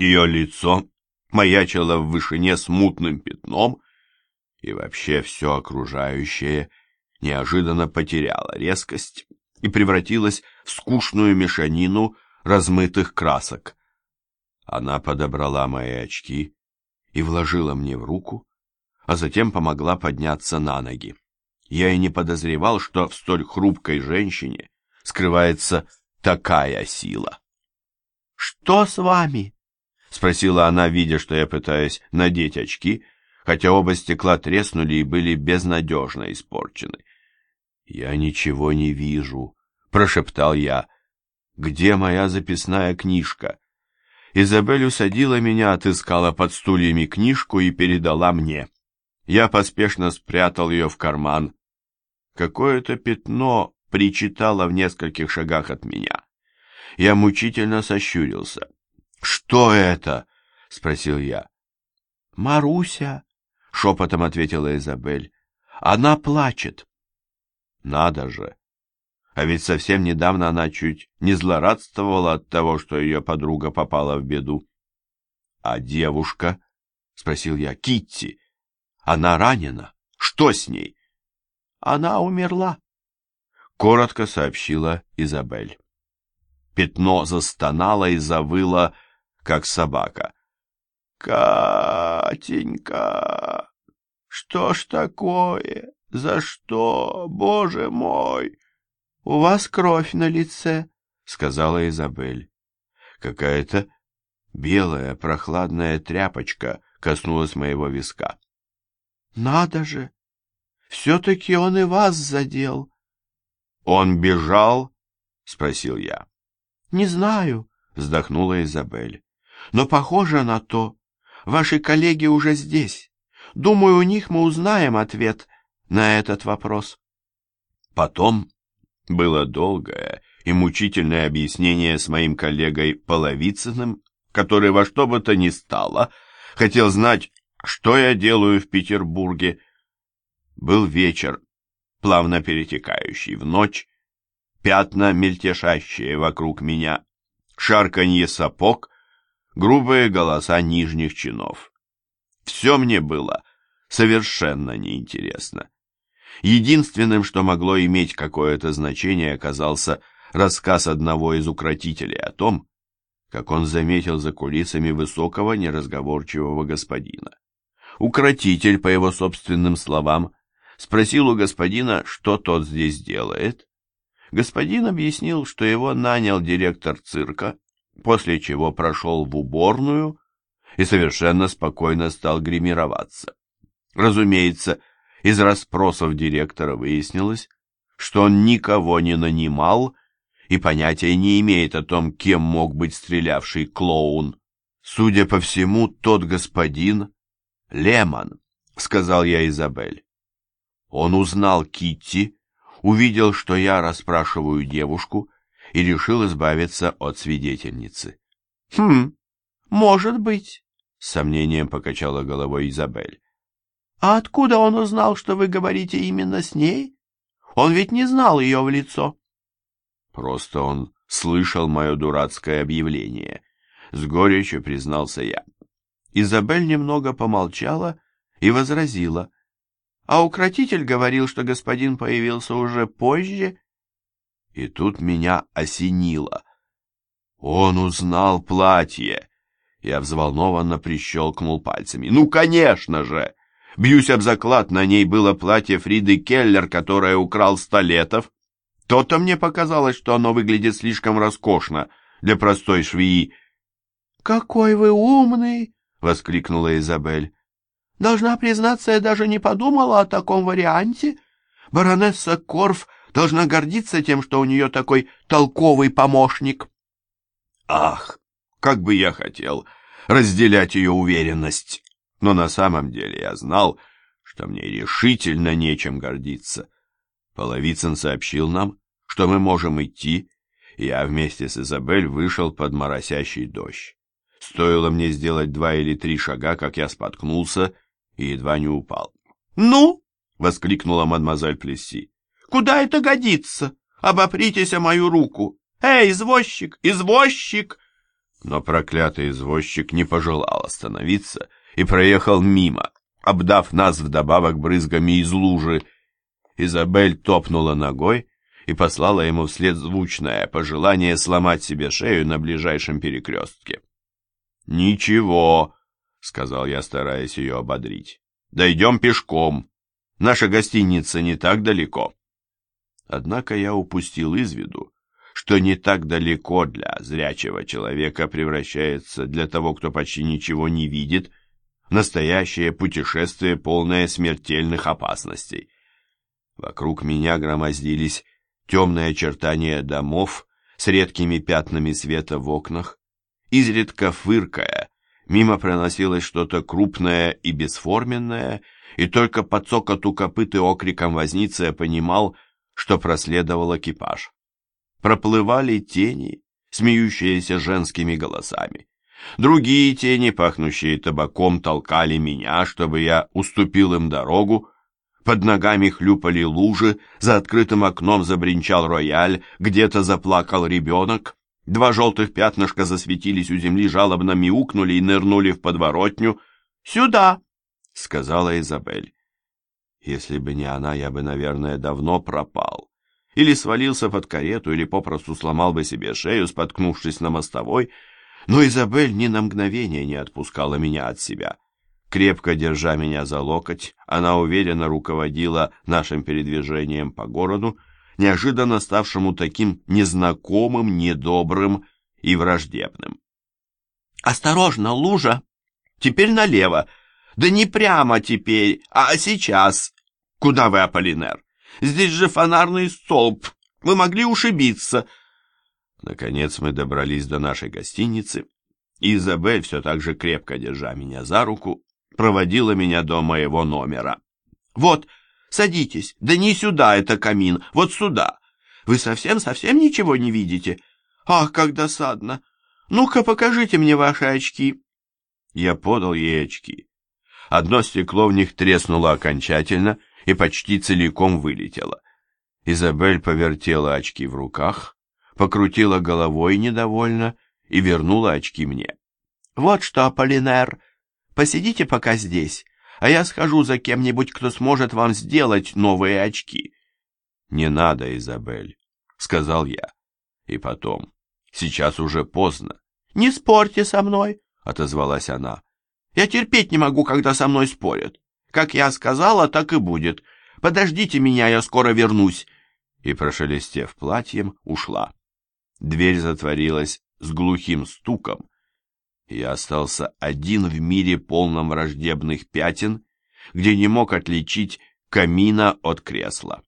Ее лицо маячило в вышине смутным пятном, и вообще все окружающее неожиданно потеряло резкость и превратилось в скучную мешанину размытых красок. Она подобрала мои очки и вложила мне в руку, а затем помогла подняться на ноги. Я и не подозревал, что в столь хрупкой женщине скрывается такая сила. «Что с вами?» — спросила она, видя, что я пытаюсь надеть очки, хотя оба стекла треснули и были безнадежно испорчены. «Я ничего не вижу», — прошептал я. «Где моя записная книжка?» Изабель усадила меня, отыскала под стульями книжку и передала мне. Я поспешно спрятал ее в карман. Какое-то пятно причитало в нескольких шагах от меня. Я мучительно сощурился. «Что это?» — спросил я. «Маруся», — шепотом ответила Изабель. «Она плачет». «Надо же! А ведь совсем недавно она чуть не злорадствовала от того, что ее подруга попала в беду. «А девушка?» — спросил я. «Китти! Она ранена? Что с ней?» «Она умерла», — коротко сообщила Изабель. Пятно застонало и завыло, как собака. «Катенька, что ж такое? За что, боже мой?» «У вас кровь на лице», — сказала Изабель. Какая-то белая прохладная тряпочка коснулась моего виска. «Надо же! Все-таки он и вас задел!» «Он бежал?» — спросил я. «Не знаю», — вздохнула Изабель. «Но похоже на то. Ваши коллеги уже здесь. Думаю, у них мы узнаем ответ на этот вопрос». Потом было долгое и мучительное объяснение с моим коллегой Половицыным, который во что бы то ни стало хотел знать, что я делаю в Петербурге. Был вечер, плавно перетекающий в ночь, пятна, мельтешащие вокруг меня, шарканье сапог, грубые голоса нижних чинов. Все мне было совершенно неинтересно. Единственным, что могло иметь какое-то значение, оказался рассказ одного из укротителей о том, как он заметил за кулисами высокого неразговорчивого господина. Укротитель, по его собственным словам, спросил у господина, что тот здесь делает. Господин объяснил, что его нанял директор цирка, после чего прошел в уборную и совершенно спокойно стал гримироваться. Разумеется, из расспросов директора выяснилось, что он никого не нанимал и понятия не имеет о том, кем мог быть стрелявший клоун. Судя по всему, тот господин — Лемон, — сказал я Изабель. Он узнал Китти, увидел, что я расспрашиваю девушку, и решил избавиться от свидетельницы. — Хм, может быть, — с сомнением покачала головой Изабель. А откуда он узнал, что вы говорите именно с ней? Он ведь не знал ее в лицо. Просто он слышал мое дурацкое объявление. С горечью признался я. Изабель немного помолчала и возразила. А укротитель говорил, что господин появился уже позже. И тут меня осенило. Он узнал платье. Я взволнованно прищелкнул пальцами. «Ну, конечно же!» Бьюсь об заклад, на ней было платье Фриды Келлер, которое украл Столетов. То-то мне показалось, что оно выглядит слишком роскошно для простой швеи. «Какой вы умный!» — воскликнула Изабель. «Должна признаться, я даже не подумала о таком варианте. Баронесса Корф должна гордиться тем, что у нее такой толковый помощник». «Ах, как бы я хотел разделять ее уверенность!» но на самом деле я знал, что мне решительно нечем гордиться. Половицын сообщил нам, что мы можем идти, и я вместе с Изабель вышел под моросящий дождь. Стоило мне сделать два или три шага, как я споткнулся и едва не упал. «Ну!» — воскликнула мадемуазель Плесси. «Куда это годится? Обопритесь о мою руку! Эй, извозчик, извозчик!» Но проклятый извозчик не пожелал остановиться и проехал мимо, обдав нас вдобавок брызгами из лужи. Изабель топнула ногой и послала ему вслед звучное пожелание сломать себе шею на ближайшем перекрестке. «Ничего», — сказал я, стараясь ее ободрить. «Дойдем пешком. Наша гостиница не так далеко». Однако я упустил из виду, что не так далеко для зрячего человека превращается для того, кто почти ничего не видит, настоящее путешествие, полное смертельных опасностей. Вокруг меня громоздились темные очертания домов с редкими пятнами света в окнах, изредка фыркая, мимо проносилось что-то крупное и бесформенное, и только по цокоту копыт и окриком возницы я понимал, что проследовал экипаж. Проплывали тени, смеющиеся женскими голосами. Другие тени, пахнущие табаком, толкали меня, чтобы я уступил им дорогу. Под ногами хлюпали лужи, за открытым окном забринчал рояль, где-то заплакал ребенок. Два желтых пятнышка засветились у земли, жалобно мяукнули и нырнули в подворотню. «Сюда!» — сказала Изабель. Если бы не она, я бы, наверное, давно пропал. Или свалился под карету, или попросту сломал бы себе шею, споткнувшись на мостовой, но Изабель ни на мгновение не отпускала меня от себя. Крепко держа меня за локоть, она уверенно руководила нашим передвижением по городу, неожиданно ставшему таким незнакомым, недобрым и враждебным. «Осторожно, лужа! Теперь налево! Да не прямо теперь, а сейчас! Куда вы, Аполлинер? Здесь же фонарный столб! Вы могли ушибиться!» Наконец мы добрались до нашей гостиницы, Изабель, все так же крепко держа меня за руку, проводила меня до моего номера. «Вот, садитесь, да не сюда это камин, вот сюда. Вы совсем-совсем ничего не видите? Ах, как досадно! Ну-ка, покажите мне ваши очки». Я подал ей очки. Одно стекло в них треснуло окончательно и почти целиком вылетело. Изабель повертела очки в руках, покрутила головой недовольно и вернула очки мне. «Вот что, Аполлинер, посидите пока здесь, а я схожу за кем-нибудь, кто сможет вам сделать новые очки». «Не надо, Изабель», — сказал я. И потом, сейчас уже поздно. «Не спорьте со мной», — отозвалась она. «Я терпеть не могу, когда со мной спорят. Как я сказала, так и будет. Подождите меня, я скоро вернусь». И, прошелестев платьем, ушла. Дверь затворилась с глухим стуком. Я остался один в мире полном враждебных пятен, где не мог отличить камина от кресла.